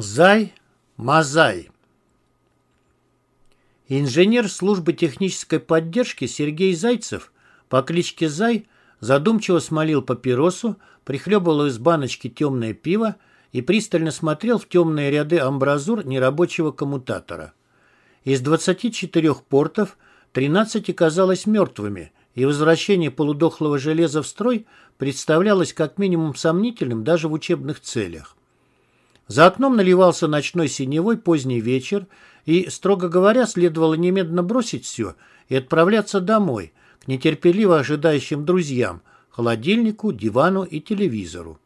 Зай Мазай Инженер службы технической поддержки Сергей Зайцев по кличке Зай задумчиво смолил папиросу, прихлебывал из баночки темное пиво и пристально смотрел в темные ряды амбразур нерабочего коммутатора. Из 24 портов 13 оказалось мертвыми, и возвращение полудохлого железа в строй представлялось как минимум сомнительным даже в учебных целях. За окном наливался ночной синевой поздний вечер, и, строго говоря, следовало немедленно бросить все и отправляться домой, к нетерпеливо ожидающим друзьям, холодильнику, дивану и телевизору.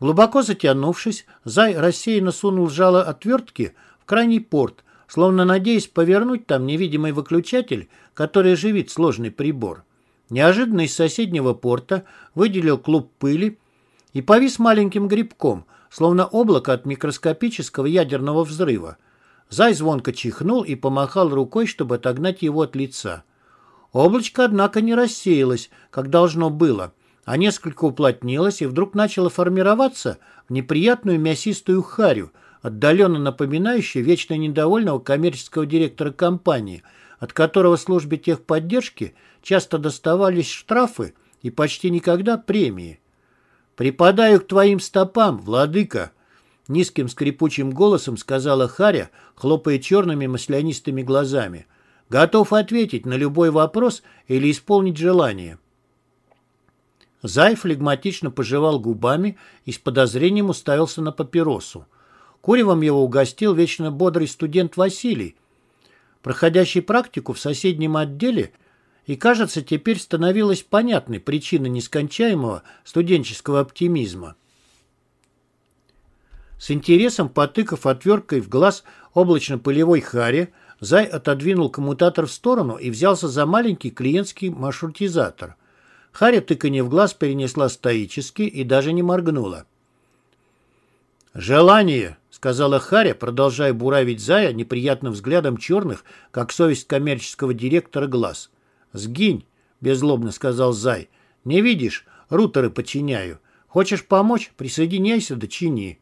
Глубоко затянувшись, Зай рассеянно сунул жало отвертки в крайний порт, словно надеясь повернуть там невидимый выключатель, который оживит сложный прибор. Неожиданно из соседнего порта выделил клуб пыли и повис маленьким грибком – словно облако от микроскопического ядерного взрыва. Зай звонко чихнул и помахал рукой, чтобы отогнать его от лица. Облачко, однако, не рассеялось, как должно было, а несколько уплотнилось и вдруг начало формироваться в неприятную мясистую харю, отдаленно напоминающую вечно недовольного коммерческого директора компании, от которого службе техподдержки часто доставались штрафы и почти никогда премии. «Припадаю к твоим стопам, владыка!» Низким скрипучим голосом сказала Харя, хлопая черными маслянистыми глазами. «Готов ответить на любой вопрос или исполнить желание». Зай флегматично пожевал губами и с подозрением уставился на папиросу. Куревом его угостил вечно бодрый студент Василий, проходящий практику в соседнем отделе – и, кажется, теперь становилась понятной причина нескончаемого студенческого оптимизма. С интересом потыкав отверткой в глаз облачно-пылевой харе, Зай отодвинул коммутатор в сторону и взялся за маленький клиентский маршрутизатор. Харя тыканье в глаз перенесла стоически и даже не моргнула. «Желание», — сказала Харя, продолжая буравить Зая неприятным взглядом черных, как совесть коммерческого директора глаз. «Сгинь», — беззлобно сказал Зай. «Не видишь? Рутеры подчиняю. Хочешь помочь? Присоединяйся да чини».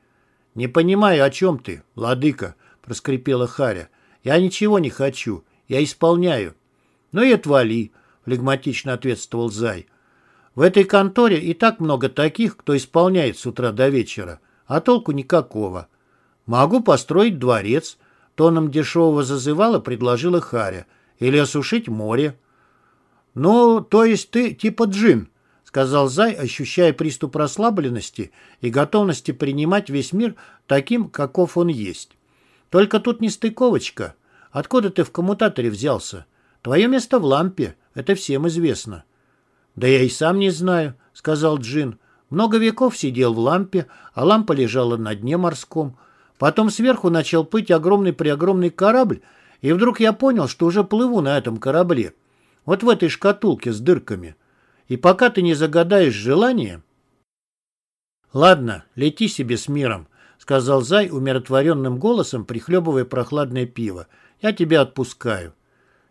«Не понимаю, о чем ты, ладыка», — проскрипела Харя. «Я ничего не хочу. Я исполняю». «Ну и отвали», — флегматично ответствовал Зай. «В этой конторе и так много таких, кто исполняет с утра до вечера, а толку никакого. Могу построить дворец», — тоном дешевого зазывала предложила Харя, «или осушить море». «Ну, то есть ты типа джин», — сказал Зай, ощущая приступ расслабленности и готовности принимать весь мир таким, каков он есть. «Только тут не стыковочка. Откуда ты в коммутаторе взялся? Твое место в лампе, это всем известно». «Да я и сам не знаю», — сказал Джин. «Много веков сидел в лампе, а лампа лежала на дне морском. Потом сверху начал плыть огромный-преогромный корабль, и вдруг я понял, что уже плыву на этом корабле». Вот в этой шкатулке с дырками. И пока ты не загадаешь желание... Ладно, лети себе с миром, сказал Зай умиротворенным голосом, прихлебывая прохладное пиво. Я тебя отпускаю.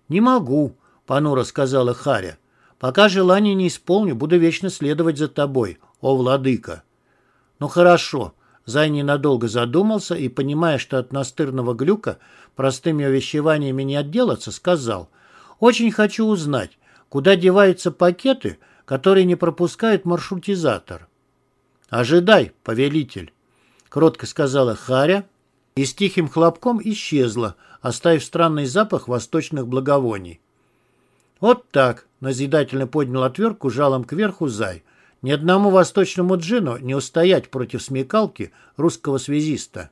Не могу, понуро сказала Харя. Пока желание не исполню, буду вечно следовать за тобой, о владыка. Ну хорошо. Зай ненадолго задумался и, понимая, что от настырного глюка простыми увещеваниями не отделаться, сказал — очень хочу узнать, куда деваются пакеты, которые не пропускает маршрутизатор. «Ожидай, повелитель», — кротко сказала Харя, и с тихим хлопком исчезла, оставив странный запах восточных благовоний. «Вот так», — назидательно поднял отвертку жалом кверху Зай. «Ни одному восточному джину не устоять против смекалки русского связиста».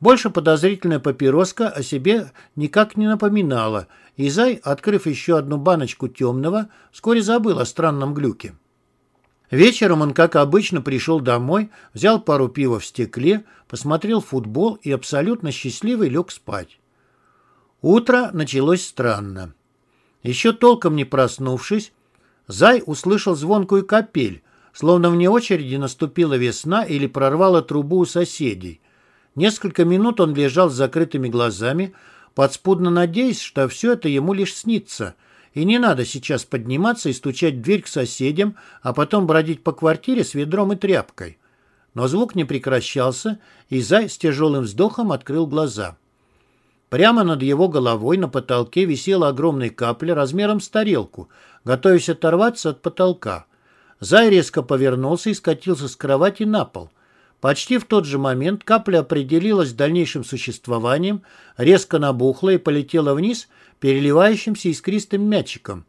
Больше подозрительная папироска о себе никак не напоминала, и Зай, открыв еще одну баночку темного, вскоре забыл о странном глюке. Вечером он, как обычно, пришел домой, взял пару пива в стекле, посмотрел футбол и абсолютно счастливый лег спать. Утро началось странно. Еще толком не проснувшись, Зай услышал звонкую капель, словно вне очереди наступила весна или прорвала трубу у соседей. Несколько минут он лежал с закрытыми глазами, подспудно надеясь, что все это ему лишь снится, и не надо сейчас подниматься и стучать в дверь к соседям, а потом бродить по квартире с ведром и тряпкой. но звук не прекращался, и Зай с тяжелым вздохом открыл глаза. Прямо над его головой на потолке висела огромная капля размером с тарелку, готовясь оторваться от потолка. Зай резко повернулся и скатился с кровати на пол. Почти в тот же момент капля определилась с дальнейшим существованием, резко набухла и полетела вниз переливающимся искристым мячиком.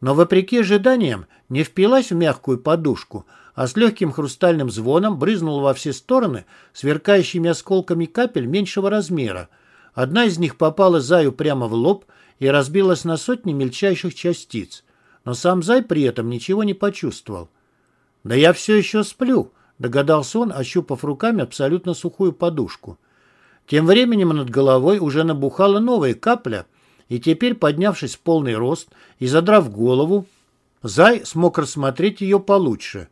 Но, вопреки ожиданиям, не впилась в мягкую подушку, а с легким хрустальным звоном брызнула во все стороны сверкающими осколками капель меньшего размера. Одна из них попала Заю прямо в лоб и разбилась на сотни мельчайших частиц. Но сам Зай при этом ничего не почувствовал. «Да я все еще сплю», — догадался он, ощупав руками абсолютно сухую подушку. Тем временем над головой уже набухала новая капля, и теперь, поднявшись в полный рост и задрав голову, Зай смог рассмотреть ее получше.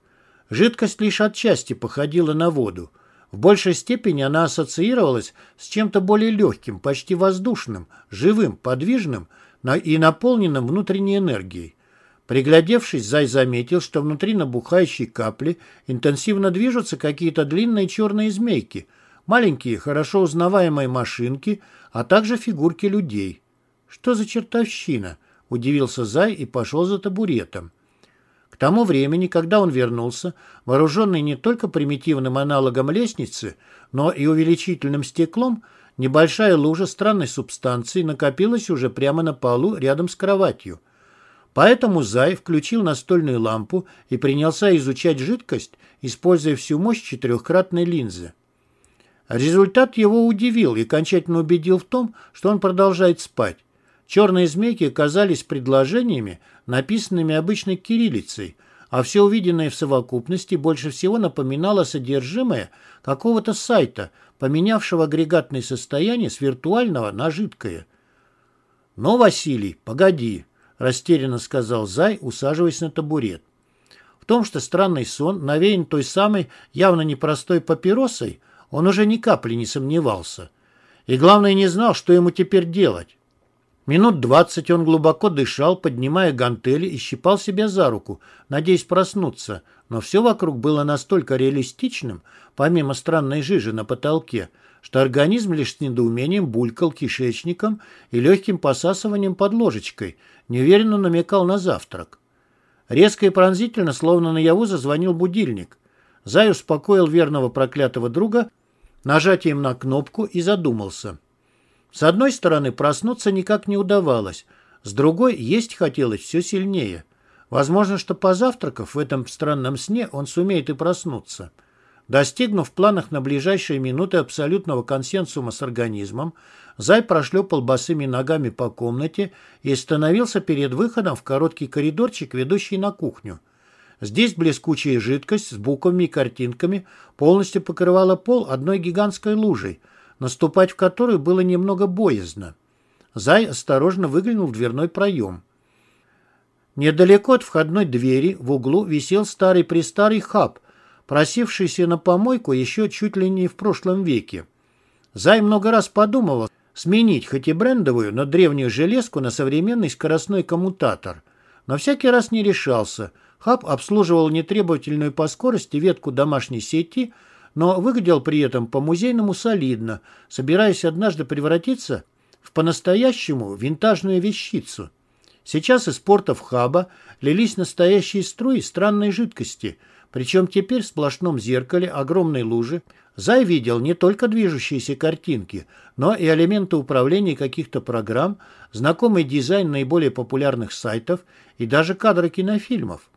Жидкость лишь отчасти походила на воду. В большей степени она ассоциировалась с чем-то более легким, почти воздушным, живым, подвижным и наполненным внутренней энергией. Приглядевшись, Зай заметил, что внутри набухающей капли интенсивно движутся какие-то длинные черные змейки, маленькие, хорошо узнаваемые машинки, а также фигурки людей. «Что за чертовщина?» – удивился Зай и пошел за табуретом. К тому времени, когда он вернулся, вооруженный не только примитивным аналогом лестницы, но и увеличительным стеклом, небольшая лужа странной субстанции накопилась уже прямо на полу рядом с кроватью. Поэтому Зай включил настольную лампу и принялся изучать жидкость, используя всю мощь четырехкратной линзы. Результат его удивил и окончательно убедил в том, что он продолжает спать. Черные змейки оказались предложениями, написанными обычной кириллицей, а все увиденное в совокупности больше всего напоминало содержимое какого-то сайта, поменявшего агрегатное состояние с виртуального на жидкое. «Но, Василий, погоди», – растерянно сказал Зай, усаживаясь на табурет. В том, что странный сон навеян той самой явно непростой папиросой, он уже ни капли не сомневался. И главное, не знал, что ему теперь делать. Минут двадцать он глубоко дышал, поднимая гантели и щипал себя за руку, надеясь проснуться, но все вокруг было настолько реалистичным, помимо странной жижи на потолке, что организм лишь с недоумением булькал кишечником и легким посасыванием под ложечкой, неуверенно намекал на завтрак. Резко и пронзительно, словно наяву, зазвонил будильник. Зай успокоил верного проклятого друга нажатием на кнопку и задумался – с одной стороны, проснуться никак не удавалось, с другой, есть хотелось все сильнее. Возможно, что позавтракав в этом странном сне, он сумеет и проснуться. Достигнув в планах на ближайшие минуты абсолютного консенсума с организмом, Зай прошлепал босыми ногами по комнате и остановился перед выходом в короткий коридорчик, ведущий на кухню. Здесь блескучая жидкость с буквами и картинками полностью покрывала пол одной гигантской лужей – наступать в которую было немного боязно. Зай осторожно выглянул в дверной проем. Недалеко от входной двери в углу висел старый-престарый хаб, просившийся на помойку еще чуть ли не в прошлом веке. Зай много раз подумывал сменить хоть и брендовую, но древнюю железку на современный скоростной коммутатор. Но всякий раз не решался. Хаб обслуживал нетребовательную по скорости ветку домашней сети – но выглядел при этом по-музейному солидно, собираясь однажды превратиться в по-настоящему винтажную вещицу. Сейчас из портов хаба лились настоящие струи странной жидкости, причем теперь в сплошном зеркале огромной лужи Зай видел не только движущиеся картинки, но и элементы управления каких-то программ, знакомый дизайн наиболее популярных сайтов и даже кадры кинофильмов.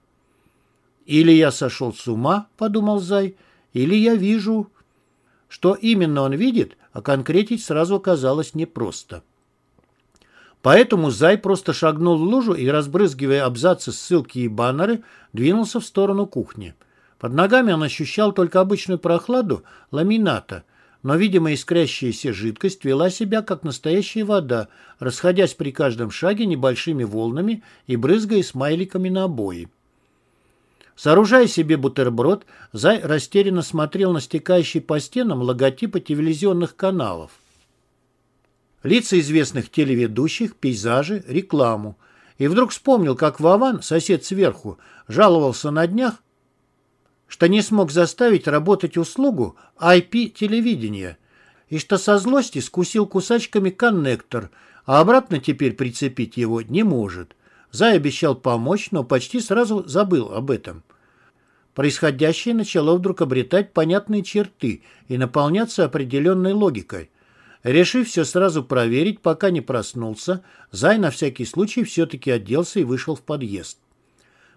«Или я сошел с ума», — подумал Зай, — или я вижу... Что именно он видит, а конкретить сразу оказалось непросто. Поэтому Зай просто шагнул в лужу и, разбрызгивая абзацы, ссылки и баннеры, двинулся в сторону кухни. Под ногами он ощущал только обычную прохладу ламината, но, видимо, искрящаяся жидкость вела себя, как настоящая вода, расходясь при каждом шаге небольшими волнами и брызгая смайликами на обои. Сооружая себе бутерброд, Зай растерянно смотрел на стекающие по стенам логотипы телевизионных каналов. Лица известных телеведущих, пейзажи, рекламу. И вдруг вспомнил, как Вован, сосед сверху, жаловался на днях что не смог заставить работать услугу IP-телевидения и что со злости скусил кусачками коннектор, а обратно теперь прицепить его не может. Зай обещал помочь, но почти сразу забыл об этом. Происходящее начало вдруг обретать понятные черты и наполняться определенной логикой. Решив все сразу проверить, пока не проснулся, Зай на всякий случай все-таки оделся и вышел в подъезд.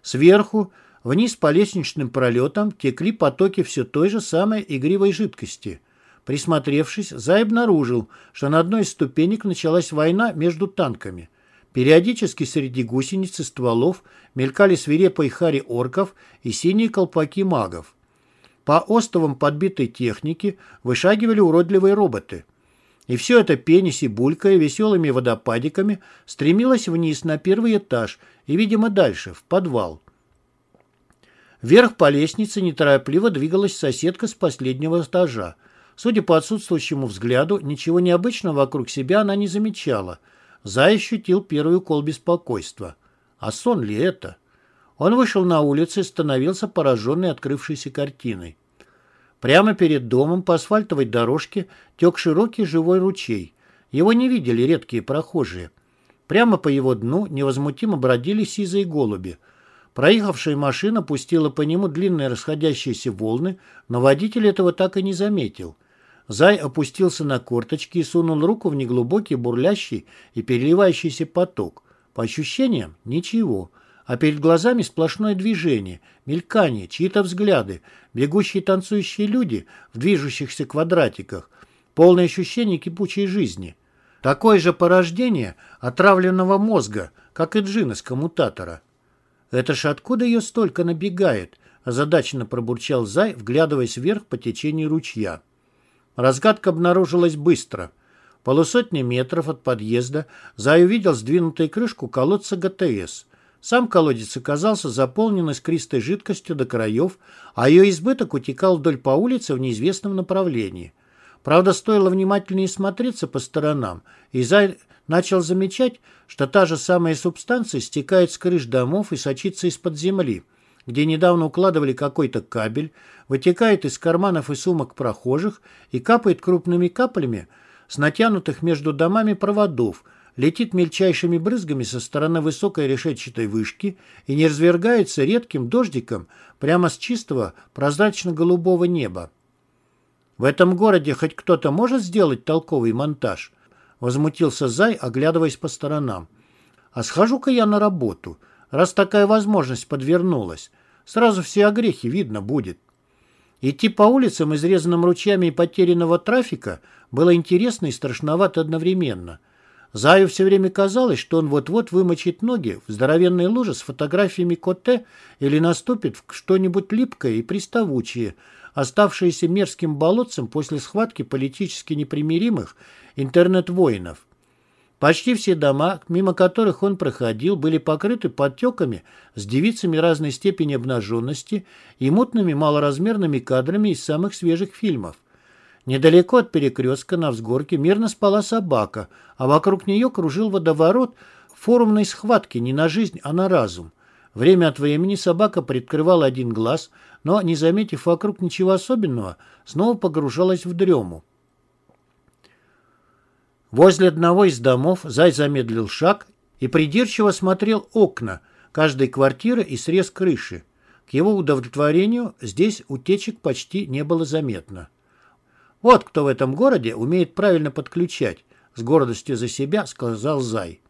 Сверху, вниз по лестничным пролетам, текли потоки все той же самой игривой жидкости. Присмотревшись, Зай обнаружил, что на одной из ступенек началась война между танками – Периодически среди гусениц и стволов мелькали свирепые хари орков и синие колпаки магов. По остовам подбитой техники вышагивали уродливые роботы. И все это пенись и булькая веселыми водопадиками стремилось вниз на первый этаж и, видимо, дальше, в подвал. Вверх по лестнице неторопливо двигалась соседка с последнего этажа. Судя по отсутствующему взгляду, ничего необычного вокруг себя она не замечала – Зай ощутил первый укол беспокойства. А сон ли это? Он вышел на улицу и становился пораженный открывшейся картиной. Прямо перед домом по асфальтовой дорожке тек широкий живой ручей. Его не видели редкие прохожие. Прямо по его дну невозмутимо бродили сизые голуби. Проехавшая машина пустила по нему длинные расходящиеся волны, но водитель этого так и не заметил – Зай опустился на корточки и сунул руку в неглубокий бурлящий и переливающийся поток. По ощущениям – ничего. А перед глазами сплошное движение, мелькание, чьи-то взгляды, бегущие танцующие люди в движущихся квадратиках, полное ощущение кипучей жизни. Такое же порождение отравленного мозга, как и джин из коммутатора. «Это ж откуда ее столько набегает?» – озадаченно пробурчал Зай, вглядываясь вверх по течению ручья. Разгадка обнаружилась быстро. Полусотни метров от подъезда Зай увидел сдвинутую крышку колодца ГТС. Сам колодец оказался заполнен искристой жидкостью до краев, а ее избыток утекал вдоль по улице в неизвестном направлении. Правда, стоило внимательнее смотреться по сторонам, и Зай начал замечать, что та же самая субстанция стекает с крыш домов и сочится из-под земли – где недавно укладывали какой-то кабель, вытекает из карманов и сумок прохожих и капает крупными каплями с натянутых между домами проводов, летит мельчайшими брызгами со стороны высокой решетчатой вышки и не развергается редким дождиком прямо с чистого прозрачно-голубого неба. В этом городе хоть кто-то может сделать толковый монтаж? Возмутился Зай, оглядываясь по сторонам. А схожу-ка я на работу – раз такая возможность подвернулась. Сразу все огрехи видно будет. Идти по улицам, изрезанным ручьями и потерянного трафика, было интересно и страшновато одновременно. Заю все время казалось, что он вот-вот вымочит ноги в здоровенной луже с фотографиями Коте или наступит в что-нибудь липкое и приставучее, оставшееся мерзким болотцем после схватки политически непримиримых интернет-воинов. Почти все дома, мимо которых он проходил, были покрыты подтеками с девицами разной степени обнаженности и мутными малоразмерными кадрами из самых свежих фильмов. Недалеко от перекрестка на взгорке мирно спала собака, а вокруг нее кружил водоворот форумной схватки не на жизнь, а на разум. Время от времени собака приоткрывала один глаз, но, не заметив вокруг ничего особенного, снова погружалась в дрему. Возле одного из домов Зай замедлил шаг и придирчиво смотрел окна каждой квартиры и срез крыши. К его удовлетворению здесь утечек почти не было заметно. «Вот кто в этом городе умеет правильно подключать», — с гордостью за себя сказал Зай.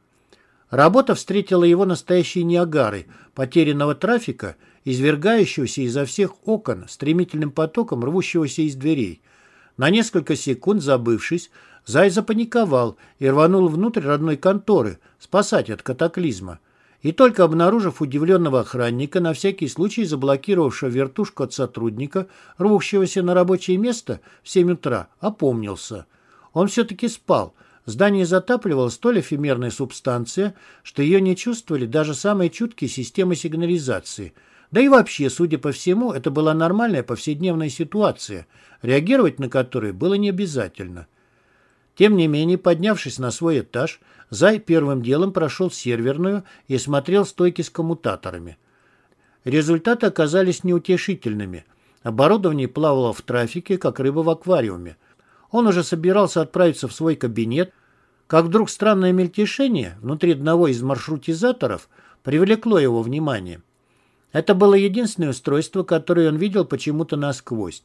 Работа встретила его настоящей Ниагарой, потерянного трафика, извергающегося изо всех окон, стремительным потоком рвущегося из дверей. На несколько секунд забывшись, Зай запаниковал и рванул внутрь родной конторы, спасать от катаклизма. И только обнаружив удивленного охранника, на всякий случай заблокировавшего вертушку от сотрудника, рвущегося на рабочее место в 7 утра, опомнился. Он все-таки спал. Здание затапливала столь эфемерная субстанция, что ее не чувствовали даже самые чуткие системы сигнализации. Да и вообще, судя по всему, это была нормальная повседневная ситуация, реагировать на которую было не обязательно. Тем не менее, поднявшись на свой этаж, Зай первым делом прошел серверную и смотрел стойки с коммутаторами. Результаты оказались неутешительными. Оборудование плавало в трафике, как рыба в аквариуме. Он уже собирался отправиться в свой кабинет, как вдруг странное мельтешение внутри одного из маршрутизаторов привлекло его внимание. Это было единственное устройство, которое он видел почему-то насквозь.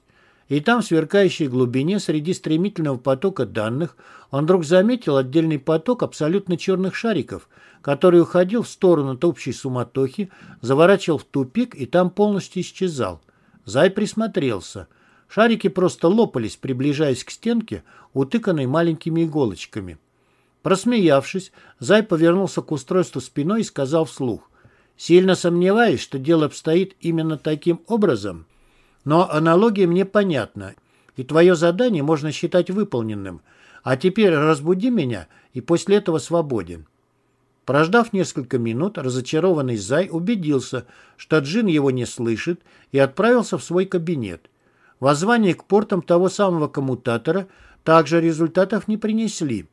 И там, в сверкающей глубине, среди стремительного потока данных, он вдруг заметил отдельный поток абсолютно черных шариков, который уходил в сторону от общей суматохи, заворачивал в тупик и там полностью исчезал. Зай присмотрелся. Шарики просто лопались, приближаясь к стенке, утыканной маленькими иголочками. Просмеявшись, Зай повернулся к устройству спиной и сказал вслух. «Сильно сомневаюсь, что дело обстоит именно таким образом, но аналогия мне понятна, и твое задание можно считать выполненным. А теперь разбуди меня, и после этого свободен». Прождав несколько минут, разочарованный Зай убедился, что Джин его не слышит, и отправился в свой кабинет. Воззвания к портам того самого коммутатора также результатов не принесли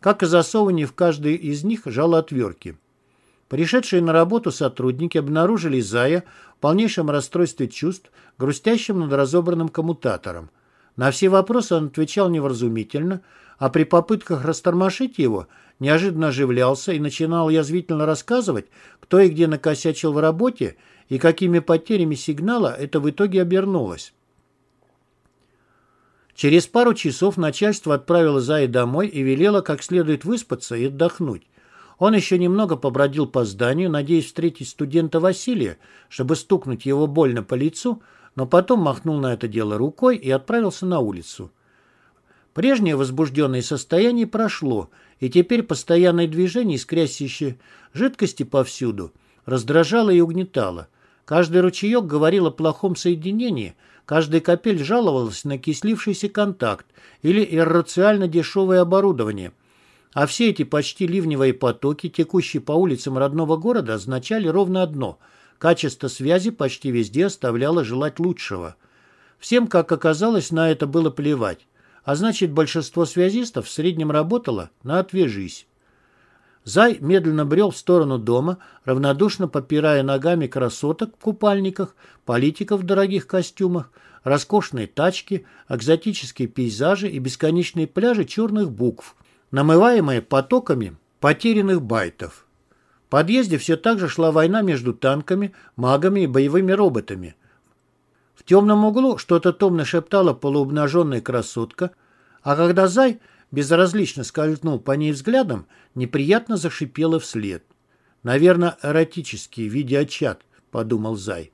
как и засовывание в каждый из них жало отвертки. Пришедшие на работу сотрудники обнаружили Зая в полнейшем расстройстве чувств, грустящим над разобранным коммутатором. На все вопросы он отвечал невразумительно, а при попытках растормошить его неожиданно оживлялся и начинал язвительно рассказывать, кто и где накосячил в работе и какими потерями сигнала это в итоге обернулось. Через пару часов начальство отправило Зая домой и велело как следует выспаться и отдохнуть. Он еще немного побродил по зданию, надеясь встретить студента Василия, чтобы стукнуть его больно по лицу, но потом махнул на это дело рукой и отправился на улицу. Прежнее возбужденное состояние прошло, и теперь постоянное движение искрящейся жидкости повсюду раздражало и угнетало. Каждый ручеек говорил о плохом соединении – Каждая капель жаловалась на кислившийся контакт или иррационально дешевое оборудование. А все эти почти ливневые потоки, текущие по улицам родного города, означали ровно одно – качество связи почти везде оставляло желать лучшего. Всем, как оказалось, на это было плевать. А значит, большинство связистов в среднем работало на «отвяжись». Зай медленно брел в сторону дома, равнодушно попирая ногами красоток в купальниках, политиков в дорогих костюмах, роскошные тачки, экзотические пейзажи и бесконечные пляжи черных букв, намываемые потоками потерянных байтов. В подъезде все так же шла война между танками, магами и боевыми роботами. В темном углу что-то томно шептала полуобнаженная красотка, а когда Зай безразлично скользнул по ней взглядом, неприятно зашипела вслед. «Наверное, эротический видеочат», — подумал Зай.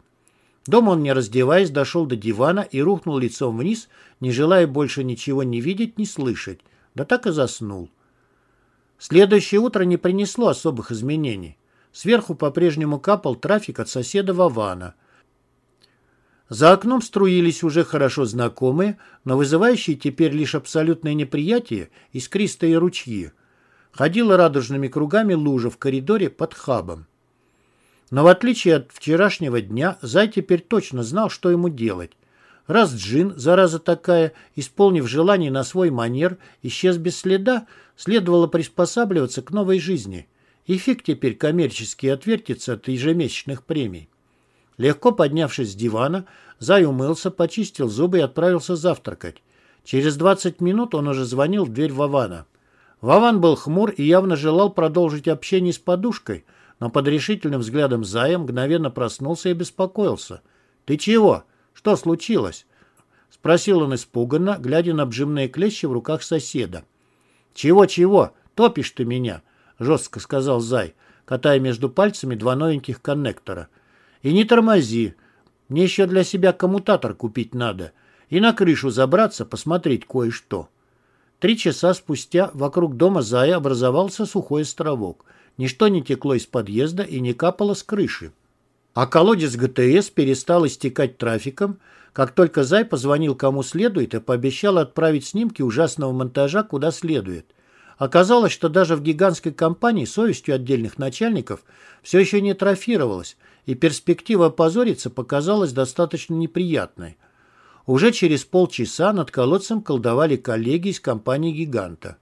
Дома он, не раздеваясь, дошел до дивана и рухнул лицом вниз, не желая больше ничего не видеть, не слышать. Да так и заснул. Следующее утро не принесло особых изменений. Сверху по-прежнему капал трафик от соседа Вавана. За окном струились уже хорошо знакомые, но вызывающие теперь лишь абсолютное неприятие искристые ручьи. Ходила радужными кругами лужа в коридоре под хабом. Но в отличие от вчерашнего дня, Зай теперь точно знал, что ему делать. Раз Джин, зараза такая, исполнив желание на свой манер, исчез без следа, следовало приспосабливаться к новой жизни. И фиг теперь коммерчески отвертится от ежемесячных премий. Легко поднявшись с дивана, Зай умылся, почистил зубы и отправился завтракать. Через 20 минут он уже звонил в дверь Вована. Вован был хмур и явно желал продолжить общение с подушкой, но под решительным взглядом Зая мгновенно проснулся и беспокоился. «Ты чего? Что случилось?» Спросил он испуганно, глядя на обжимные клещи в руках соседа. «Чего-чего? Топишь ты меня!» — жестко сказал Зай, катая между пальцами два новеньких коннектора — и не тормози. Мне еще для себя коммутатор купить надо. И на крышу забраться, посмотреть кое-что. Три часа спустя вокруг дома Зая образовался сухой островок. Ничто не текло из подъезда и не капало с крыши. А колодец ГТС перестал истекать трафиком, как только Зай позвонил кому следует и пообещал отправить снимки ужасного монтажа куда следует. Оказалось, что даже в гигантской компании совестью отдельных начальников все еще не трофировалось, и перспектива опозориться показалась достаточно неприятной. Уже через полчаса над колодцем колдовали коллеги из компании «Гиганта».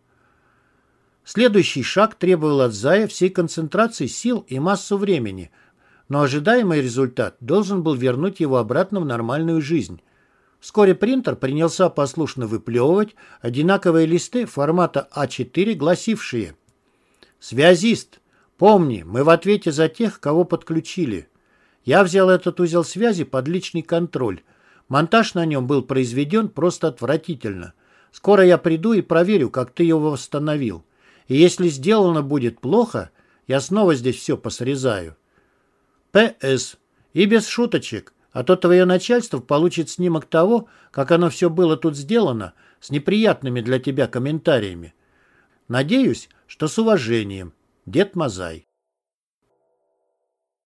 Следующий шаг требовал от Зая всей концентрации сил и массу времени, но ожидаемый результат должен был вернуть его обратно в нормальную жизнь. Вскоре принтер принялся послушно выплевывать одинаковые листы формата А4, гласившие «Связист, помни, мы в ответе за тех, кого подключили». Я взял этот узел связи под личный контроль. Монтаж на нем был произведен просто отвратительно. Скоро я приду и проверю, как ты его восстановил. И если сделано будет плохо, я снова здесь все посрезаю. П.С. И без шуточек, а то твое начальство получит снимок того, как оно все было тут сделано, с неприятными для тебя комментариями. Надеюсь, что с уважением. Дед Мазай.